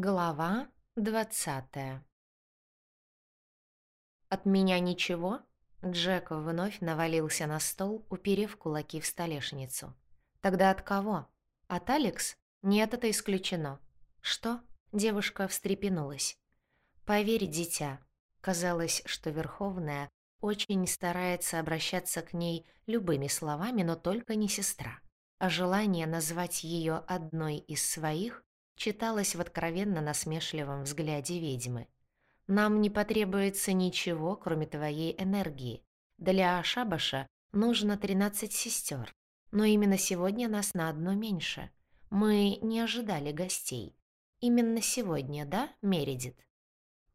Глава двадцатая «От меня ничего?» Джек вновь навалился на стол, уперев кулаки в столешницу. «Тогда от кого? От Алекс? Нет, это исключено». «Что?» Девушка встрепенулась. «Поверь, дитя». Казалось, что Верховная очень старается обращаться к ней любыми словами, но только не сестра. А желание назвать ее одной из своих читалось в откровенно насмешливом взгляде ведьмы. «Нам не потребуется ничего, кроме твоей энергии. Для Шабаша нужно тринадцать сестер, но именно сегодня нас на одно меньше. Мы не ожидали гостей. Именно сегодня, да, Мередит?»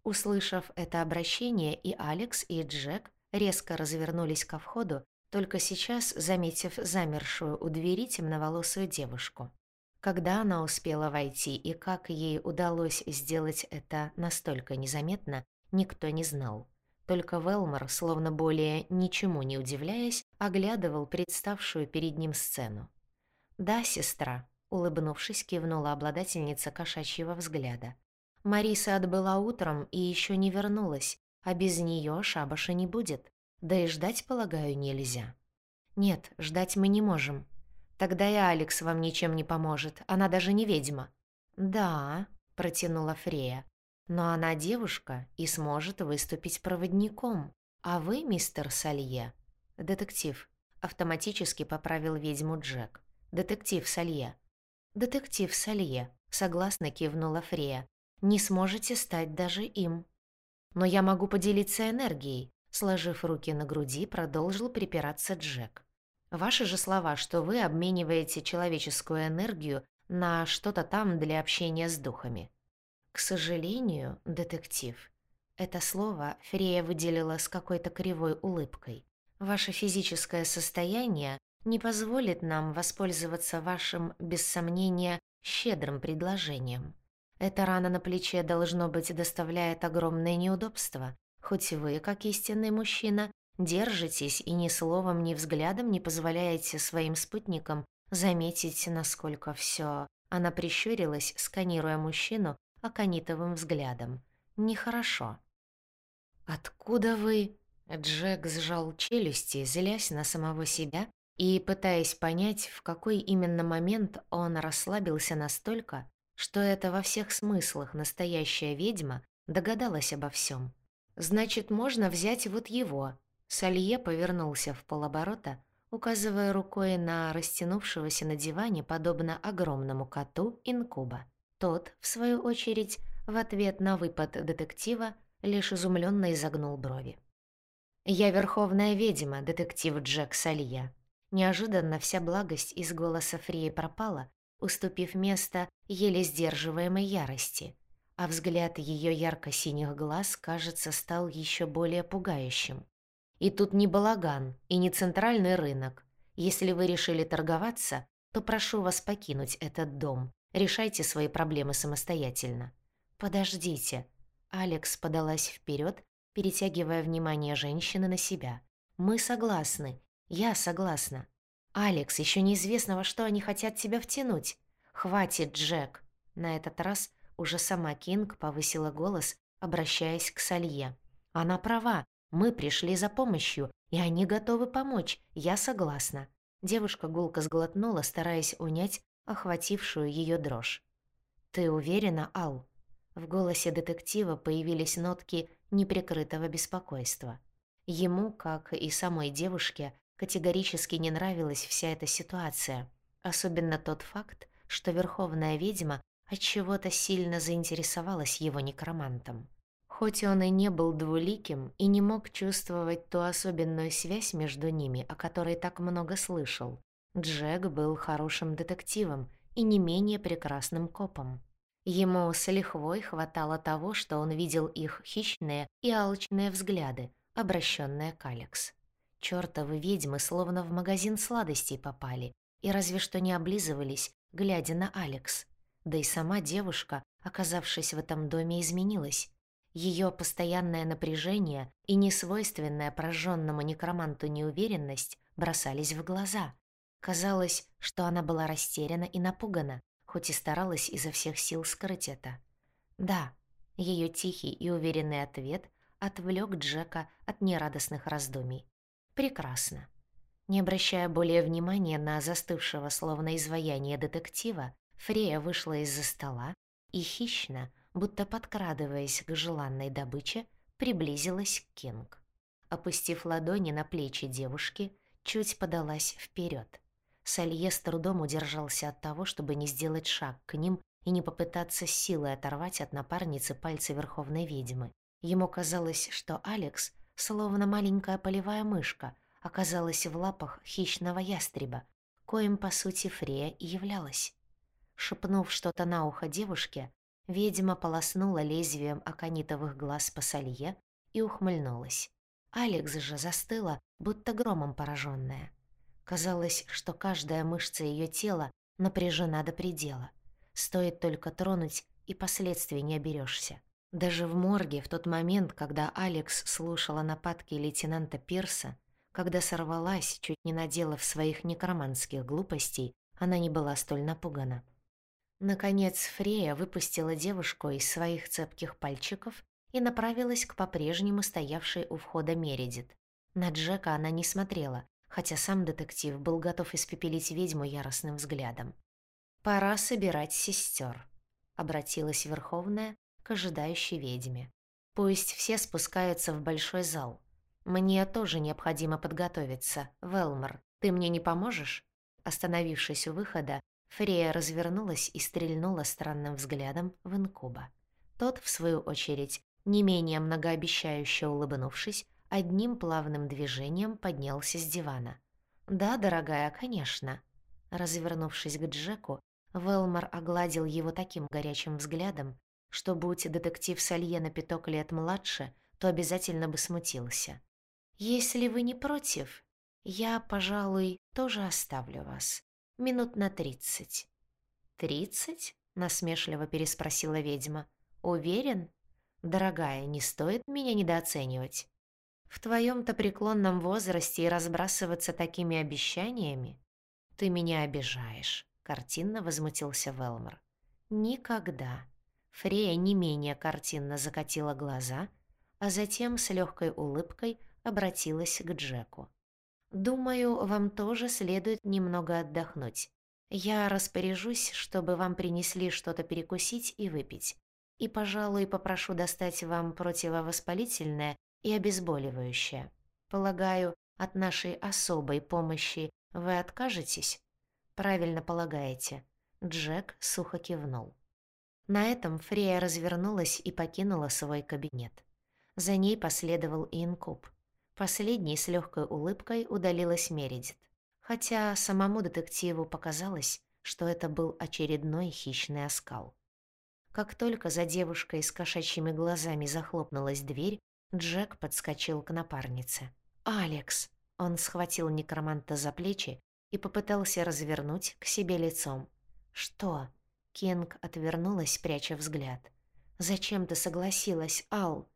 Услышав это обращение, и Алекс, и Джек резко развернулись ко входу, только сейчас заметив замершую у двери темноволосую девушку. Когда она успела войти и как ей удалось сделать это настолько незаметно, никто не знал. Только Велмор, словно более ничему не удивляясь, оглядывал представшую перед ним сцену. «Да, сестра», — улыбнувшись, кивнула обладательница кошачьего взгляда. «Мариса отбыла утром и еще не вернулась, а без нее шабаша не будет. Да и ждать, полагаю, нельзя». «Нет, ждать мы не можем», Тогда и Алекс вам ничем не поможет, она даже не ведьма». «Да», — протянула Фрея, «но она девушка и сможет выступить проводником. А вы, мистер Салье...» «Детектив», — автоматически поправил ведьму Джек. «Детектив Салье». «Детектив Салье», — согласно кивнула Фрея. «Не сможете стать даже им». «Но я могу поделиться энергией», — сложив руки на груди, продолжил припираться Джек. Ваши же слова, что вы обмениваете человеческую энергию на что-то там для общения с духами. К сожалению, детектив, это слово Фрея выделила с какой-то кривой улыбкой. Ваше физическое состояние не позволит нам воспользоваться вашим, без сомнения, щедрым предложением. Эта рана на плече, должно быть, доставляет огромное неудобство, хоть вы, как истинный мужчина, Держитесь и ни словом, ни взглядом не позволяете своим спутникам заметить, насколько все. Она прищурилась, сканируя мужчину аконитовым взглядом. Нехорошо. «Откуда вы?» Джек сжал челюсти, злясь на самого себя и пытаясь понять, в какой именно момент он расслабился настолько, что это во всех смыслах настоящая ведьма догадалась обо всем. «Значит, можно взять вот его», Салье повернулся в полоборота, указывая рукой на растянувшегося на диване, подобно огромному коту, инкуба. Тот, в свою очередь, в ответ на выпад детектива, лишь изумленно изогнул брови. «Я верховная ведьма, детектив Джек Салье». Неожиданно вся благость из голоса Фреи пропала, уступив место еле сдерживаемой ярости, а взгляд ее ярко-синих глаз, кажется, стал еще более пугающим. И тут не балаган, и не центральный рынок. Если вы решили торговаться, то прошу вас покинуть этот дом. Решайте свои проблемы самостоятельно. Подождите. Алекс подалась вперед, перетягивая внимание женщины на себя. Мы согласны. Я согласна. Алекс, еще неизвестно, во что они хотят тебя втянуть. Хватит, Джек. На этот раз уже сама Кинг повысила голос, обращаясь к Салье. Она права. Мы пришли за помощью, и они готовы помочь, я согласна». Девушка гулко сглотнула, стараясь унять охватившую ее дрожь. «Ты уверена, Ал?» В голосе детектива появились нотки неприкрытого беспокойства. Ему, как и самой девушке, категорически не нравилась вся эта ситуация, особенно тот факт, что верховная ведьма от чего-то сильно заинтересовалась его некромантом. Хоть он и не был двуликим и не мог чувствовать ту особенную связь между ними, о которой так много слышал, Джек был хорошим детективом и не менее прекрасным копом. Ему с лихвой хватало того, что он видел их хищные и алчные взгляды, обращенные к Алекс. Чёртовы ведьмы словно в магазин сладостей попали и разве что не облизывались, глядя на Алекс. Да и сама девушка, оказавшись в этом доме, изменилась. Ее постоянное напряжение и несвойственная прожженному некроманту неуверенность бросались в глаза. Казалось, что она была растеряна и напугана, хоть и старалась изо всех сил скрыть это. «Да». Ее тихий и уверенный ответ отвлек Джека от нерадостных раздумий. «Прекрасно». Не обращая более внимания на застывшего словно изваяние детектива, Фрея вышла из-за стола и хищно, будто подкрадываясь к желанной добыче, приблизилась Кинг. Опустив ладони на плечи девушки, чуть подалась вперед. Салье с трудом удержался от того, чтобы не сделать шаг к ним и не попытаться силой оторвать от напарницы пальцы Верховной Ведьмы. Ему казалось, что Алекс, словно маленькая полевая мышка, оказалась в лапах хищного ястреба, коим, по сути, Фрея и являлась. Шепнув что-то на ухо девушке, ведьма полоснула лезвием аконитовых глаз по салье и ухмыльнулась. Алекс же застыла, будто громом пораженная. Казалось, что каждая мышца ее тела напряжена до предела. Стоит только тронуть, и последствий не оберешься. Даже в морге, в тот момент, когда Алекс слушала нападки лейтенанта Пирса, когда сорвалась, чуть не наделав своих некроманских глупостей, она не была столь напугана. Наконец Фрея выпустила девушку из своих цепких пальчиков и направилась к по-прежнему стоявшей у входа Мередит. На Джека она не смотрела, хотя сам детектив был готов испепелить ведьму яростным взглядом. «Пора собирать сестер», — обратилась Верховная к ожидающей ведьме. «Пусть все спускаются в большой зал. «Мне тоже необходимо подготовиться. Велмор, ты мне не поможешь?» Остановившись у выхода, Фрея развернулась и стрельнула странным взглядом в инкуба. Тот, в свою очередь, не менее многообещающе улыбнувшись, одним плавным движением поднялся с дивана. «Да, дорогая, конечно». Развернувшись к Джеку, Велмор огладил его таким горячим взглядом, что, будь детектив Салье на пяток лет младше, то обязательно бы смутился. Если вы не против, я, пожалуй, тоже оставлю вас. Минут на тридцать». «Тридцать?» — насмешливо переспросила ведьма. «Уверен? Дорогая, не стоит меня недооценивать. В твоем-то преклонном возрасте и разбрасываться такими обещаниями? Ты меня обижаешь», — картинно возмутился Велмор. «Никогда». Фрея не менее картинно закатила глаза, а затем с легкой улыбкой — обратилась к Джеку. «Думаю, вам тоже следует немного отдохнуть. Я распоряжусь, чтобы вам принесли что-то перекусить и выпить. И, пожалуй, попрошу достать вам противовоспалительное и обезболивающее. Полагаю, от нашей особой помощи вы откажетесь?» «Правильно полагаете». Джек сухо кивнул. На этом Фрея развернулась и покинула свой кабинет. За ней последовал и инкуб. Последней с легкой улыбкой удалилась Мередит, хотя самому детективу показалось, что это был очередной хищный оскал. Как только за девушкой с кошачьими глазами захлопнулась дверь, Джек подскочил к напарнице. «Алекс!» Он схватил некроманта за плечи и попытался развернуть к себе лицом. «Что?» Кинг отвернулась, пряча взгляд. «Зачем ты согласилась, Ал?»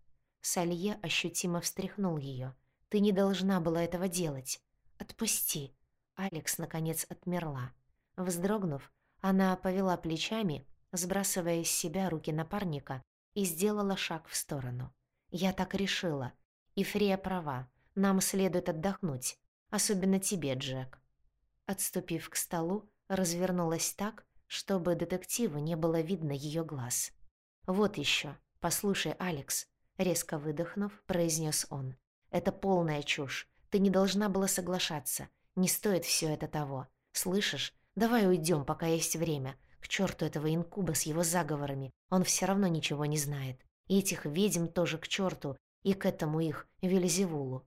Салье ощутимо встряхнул ее. Ты не должна была этого делать. Отпусти. Алекс, наконец, отмерла. Вздрогнув, она повела плечами, сбрасывая с себя руки напарника, и сделала шаг в сторону. «Я так решила. И Фрея права. Нам следует отдохнуть. Особенно тебе, Джек». Отступив к столу, развернулась так, чтобы детективу не было видно ее глаз. «Вот еще. Послушай, Алекс», — резко выдохнув, произнес он. Это полная чушь. Ты не должна была соглашаться. Не стоит все это того. Слышишь? Давай уйдем, пока есть время. К черту этого инкуба с его заговорами. Он все равно ничего не знает. И этих ведьм тоже к черту. И к этому их, Велизевулу.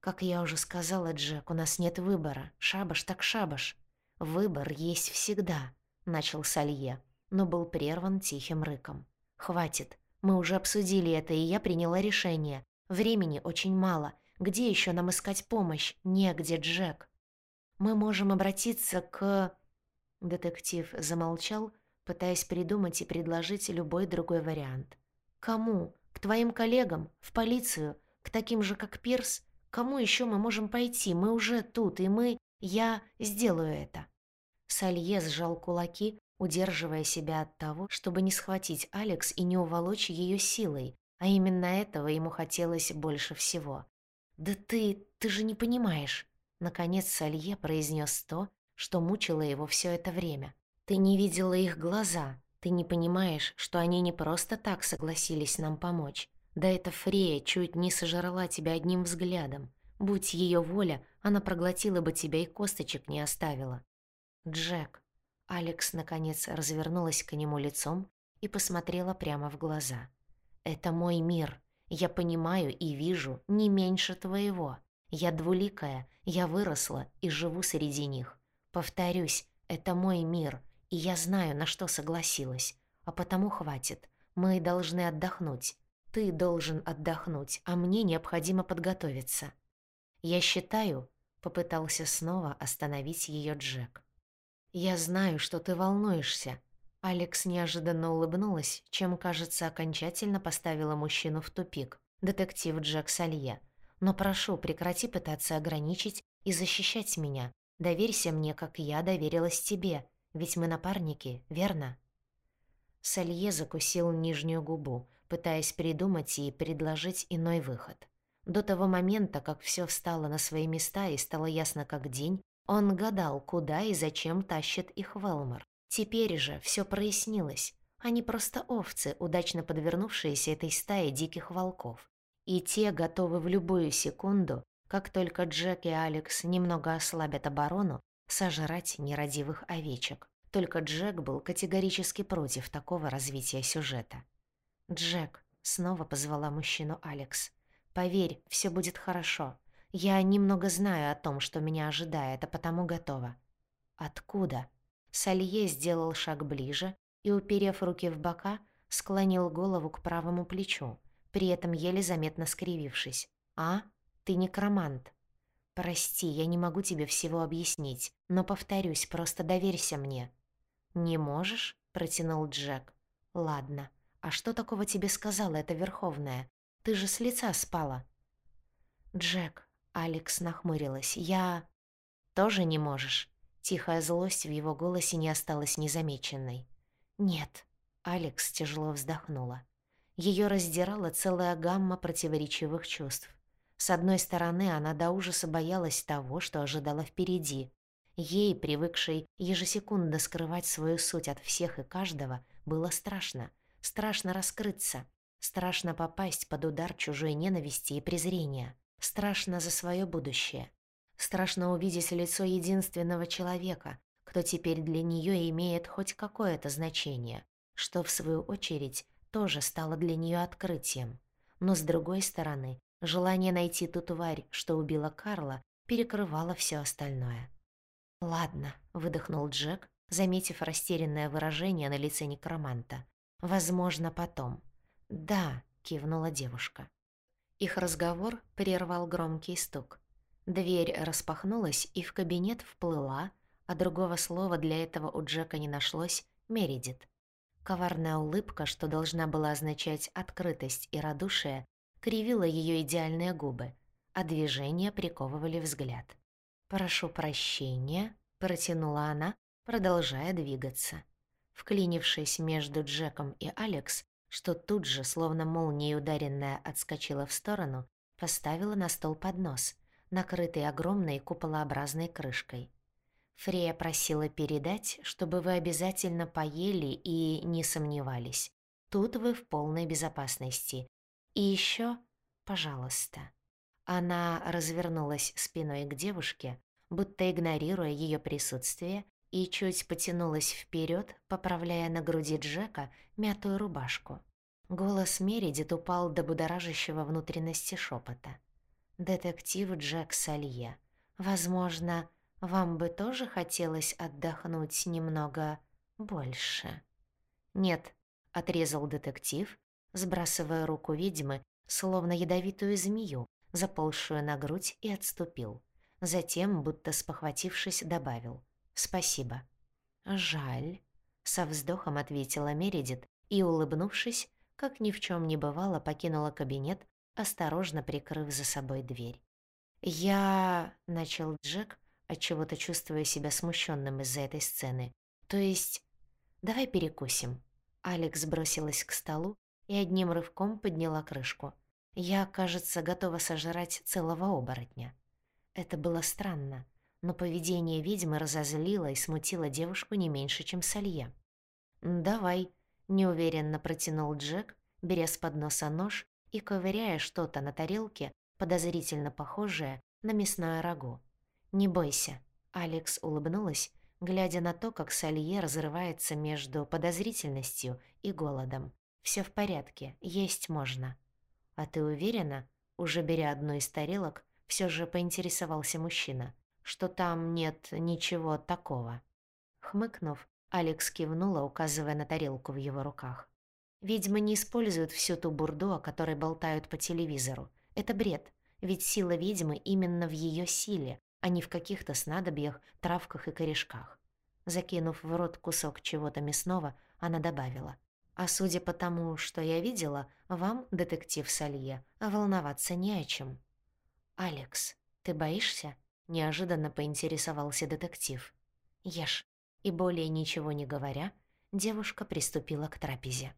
Как я уже сказала, Джек, у нас нет выбора. Шабаш так шабаш. Выбор есть всегда, начал Салье, но был прерван тихим рыком. Хватит. Мы уже обсудили это, и я приняла решение. Времени очень мало. Где еще нам искать помощь? Негде, Джек. Мы можем обратиться к... Детектив замолчал, пытаясь придумать и предложить любой другой вариант. Кому? К твоим коллегам? В полицию? К таким же, как Пирс? Кому еще мы можем пойти? Мы уже тут, и мы... Я сделаю это. Салье сжал кулаки, удерживая себя от того, чтобы не схватить Алекс и не уволочь ее силой, а именно этого ему хотелось больше всего. «Да ты... ты же не понимаешь!» Наконец Салье произнес то, что мучило его все это время. «Ты не видела их глаза, ты не понимаешь, что они не просто так согласились нам помочь. Да эта Фрея чуть не сожрала тебя одним взглядом. Будь ее воля, она проглотила бы тебя и косточек не оставила. Джек. Алекс, наконец, развернулась к нему лицом и посмотрела прямо в глаза. «Это мой мир. Я понимаю и вижу не меньше твоего. Я двуликая, я выросла и живу среди них. Повторюсь, это мой мир, и я знаю, на что согласилась. А потому хватит. Мы должны отдохнуть. Ты должен отдохнуть, а мне необходимо подготовиться. Я считаю, попытался снова остановить ее Джек. Я знаю, что ты волнуешься. Алекс неожиданно улыбнулась, чем, кажется, окончательно поставила мужчину в тупик. Детектив Джек Салье. Но прошу, прекрати пытаться ограничить и защищать меня. Доверься мне, как я доверилась тебе, ведь мы напарники, верно? Салье закусил нижнюю губу, пытаясь придумать и предложить иной выход. До того момента, как все встало на свои места и стало ясно как день, он гадал, куда и зачем тащит их Велмор. Теперь же все прояснилось. Они просто овцы, удачно подвернувшиеся этой стае диких волков. И те готовы в любую секунду, как только Джек и Алекс немного ослабят оборону, сожрать нерадивых овечек. Только Джек был категорически против такого развития сюжета. «Джек», — снова позвала мужчину Алекс, — Поверь, все будет хорошо. Я немного знаю о том, что меня ожидает, а потому готова». «Откуда?» Салье сделал шаг ближе и, уперев руки в бока, склонил голову к правому плечу, при этом еле заметно скривившись. «А? Ты некромант?» «Прости, я не могу тебе всего объяснить, но, повторюсь, просто доверься мне». «Не можешь?» — протянул Джек. «Ладно. А что такого тебе сказала эта Верховная? Ты же с лица спала». «Джек», — Алекс нахмурилась, — «я...» «Тоже не можешь?» Тихая злость в его голосе не осталась незамеченной. «Нет», — Алекс тяжело вздохнула. Ее раздирала целая гамма противоречивых чувств. С одной стороны, она до ужаса боялась того, что ожидала впереди. Ей, привыкшей ежесекундно скрывать свою суть от всех и каждого, было страшно. Страшно раскрыться. Страшно попасть под удар чужой ненависти и презрения. Страшно за свое будущее. Страшно увидеть лицо единственного человека, кто теперь для нее имеет хоть какое-то значение, что, в свою очередь, тоже стало для нее открытием. Но, с другой стороны, желание найти ту тварь, что убила Карла, перекрывало все остальное. «Ладно», — выдохнул Джек, заметив растерянное выражение на лице некроманта. «Возможно, потом. «Да», — кивнула девушка. Их разговор прервал громкий стук. Дверь распахнулась, и в кабинет вплыла, а другого слова для этого у Джека не нашлось, Мередит. Коварная улыбка, что должна была означать открытость и радушие, кривила ее идеальные губы, а движения приковывали взгляд. «Прошу прощения», — протянула она, продолжая двигаться. Вклинившись между Джеком и Алекс, что тут же, словно молнией ударенная, отскочила в сторону, поставила на стол поднос, накрытый огромной куполообразной крышкой. Фрея просила передать, чтобы вы обязательно поели и не сомневались. Тут вы в полной безопасности. И еще, пожалуйста. Она развернулась спиной к девушке, будто игнорируя ее присутствие, и чуть потянулась вперед, поправляя на груди Джека мятую рубашку. Голос Мередит упал до будоражащего внутренности шепота. «Детектив Джек Салье, возможно, вам бы тоже хотелось отдохнуть немного больше?» «Нет», — отрезал детектив, сбрасывая руку ведьмы, словно ядовитую змею, заползшую на грудь, и отступил. Затем, будто спохватившись, добавил — «Спасибо». «Жаль», — со вздохом ответила Мередит и, улыбнувшись, как ни в чем не бывало, покинула кабинет, осторожно прикрыв за собой дверь. «Я...» — начал Джек, отчего-то чувствуя себя смущенным из-за этой сцены. «То есть...» давай перекусим». Алекс бросилась к столу и одним рывком подняла крышку. Я, кажется, готова сожрать целого оборотня. Это было странно, но поведение ведьмы разозлило и смутило девушку не меньше, чем Салье. «Давай», — неуверенно протянул Джек, беря с подноса нож и ковыряя что-то на тарелке, подозрительно похожее на мясное рагу. «Не бойся», — Алекс улыбнулась, глядя на то, как Салье разрывается между подозрительностью и голодом. Всё в порядке, есть можно». «А ты уверена?» Уже беря одну из тарелок, всё же поинтересовался мужчина, что там нет ничего такого. Хмыкнув, Алекс кивнула, указывая на тарелку в его руках. Ведьмы не используют всю ту бурду, о которой болтают по телевизору. Это бред, ведь сила ведьмы именно в её силе, а не в каких-то снадобьях, травках и корешках. Закинув в рот кусок чего-то мясного, она добавила. «А судя по тому, что я видела, вам, детектив Салье, волноваться не о чем». «Алекс, ты боишься?» — неожиданно поинтересовался детектив. «Ешь». И более ничего не говоря, девушка приступила к трапезе.